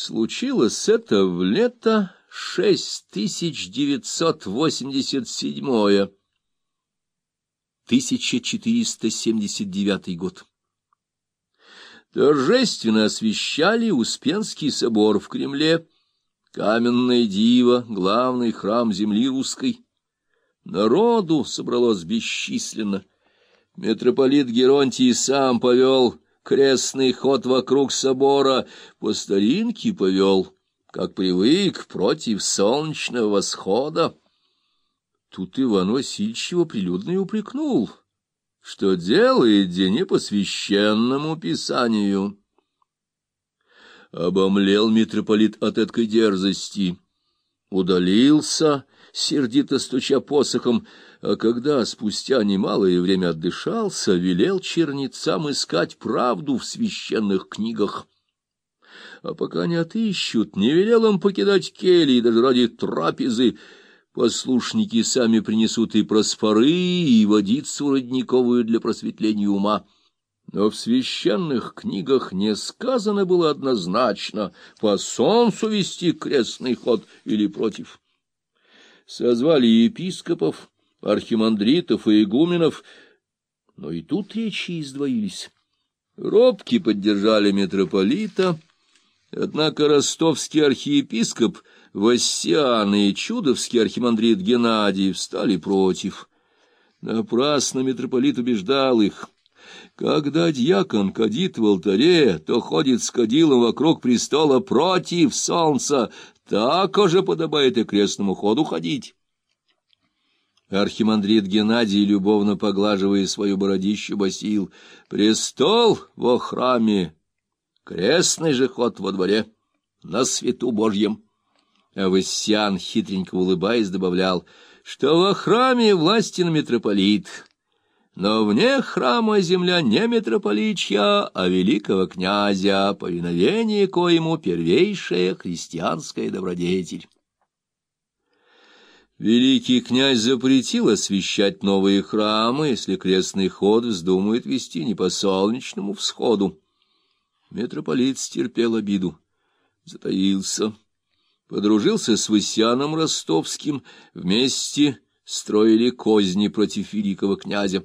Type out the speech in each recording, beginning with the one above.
Случилось это в лето 6987 1479 год. Торжественно освящали Успенский собор в Кремле, каменное диво, главный храм земли русской. Народу собралось бесчисленно. Митрополит Геронтий сам повел крестный ход вокруг собора, по старинке повел, как привык, против солнечного восхода. Тут Иван Васильевич его прилюдно и упрекнул, что делает не по священному писанию. Обомлел митрополит от этой дерзости, удалился, сердито стуча посохом, а когда спустя немалое время отдышался, велел чернецам искать правду в священных книгах. А пока не отыщут, не велел им покидать кельи даже ради трапезы, послушники сами принесут и просфоры, и водицу родниковую для просветления ума. Но в священных книгах не сказано было однозначно, по солнцу вести крестный ход или против. Созвали епископов, архимандритов и игуменов, но и тут речи издвоились. Робки поддержали митрополита, однако ростовский архиепископ — Вассиан и чудовский архимандрит Геннадий встали против. Напрасно митрополит убеждал их. Когда дьякон кадит в алтаре, то ходит с кадилом вокруг престола против солнца, так уже подобает и крестному ходу ходить. Архимандрит Геннадий, любовно поглаживая свою бородищу, басил «Престол во храме, крестный же ход во дворе, на свету Божьем». А Вассиан, хитренько улыбаясь, добавлял, что во храме властен митрополит, но вне храма земля не митрополичья, а великого князя, повиновение коему первейшая христианская добродетель. Великий князь запретил освещать новые храмы, если крестный ход вздумает вести не по солнечному всходу. Митрополит стерпел обиду, затаился подружился с Высяном Ростовским, вместе строили козни против великого князя.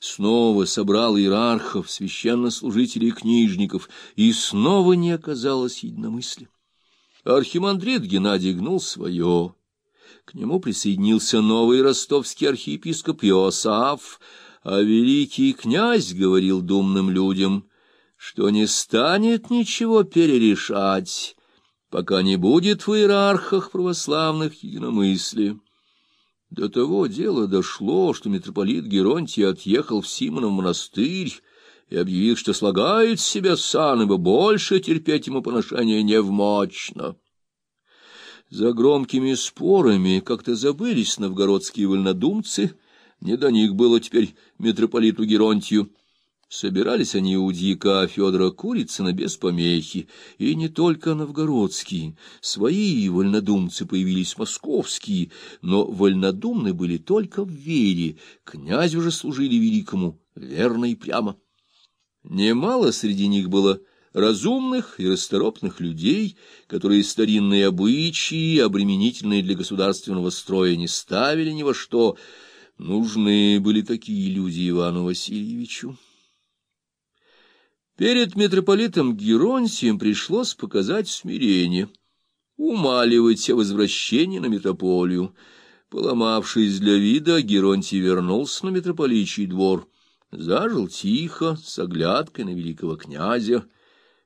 Снова собрал иерархов, священнослужителей и книжников, и снова не оказалось единомыслия. Архимандрит Геннадий гнул свое. К нему присоединился новый ростовский архиепископ Иосаф, а великий князь говорил думным людям, что не станет ничего перерешать, пока не будет в иерархах православных единомыслия. До того дела дошло, что митрополит Геронтий отъехал в Симонов монастырь и объявил, что слагает с себя сан, ибо больше терпеть ему поношение невмочно. За громкими спорами как-то забылись новгородские вольнодумцы, не до них было теперь митрополиту Геронтию, Собирались они у дьяка Федора Курицына без помехи, и не только новгородские, свои вольнодумцы появились московские, но вольнодумны были только в вере, князю же служили великому верно и прямо. Немало среди них было разумных и расторопных людей, которые старинные обычаи, обременительные для государственного строя, не ставили ни во что. Нужны были такие люди Ивану Васильевичу. Перед митрополитом Геронсием пришлось показать смирение, умаливать о возвращении на митрополию. Поломавшись для вида, Геронтий вернулся на митрополичий двор, зажил тихо, с оглядкой на великого князя,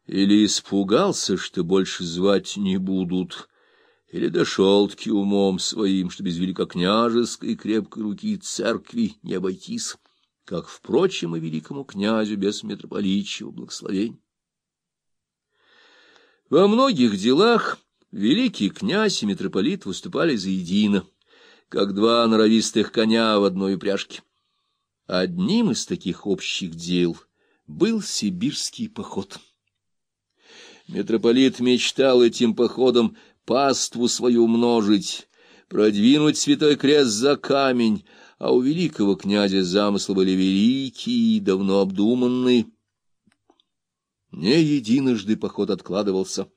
или испугался, что больше звать не будут, или дошел-таки умом своим, что без великокняжеской крепкой руки церкви не обойтись как, впрочем, и великому князю без митрополичьего благословения. Во многих делах великий князь и митрополит выступали заедино, как два норовистых коня в одной упряжке. Одним из таких общих дел был сибирский поход. Митрополит мечтал этим походом паству свою умножить, продвинуть святой крест за камень, а у великого князя замыслы были великие, давно обдуманные. Не единожды поход откладывался —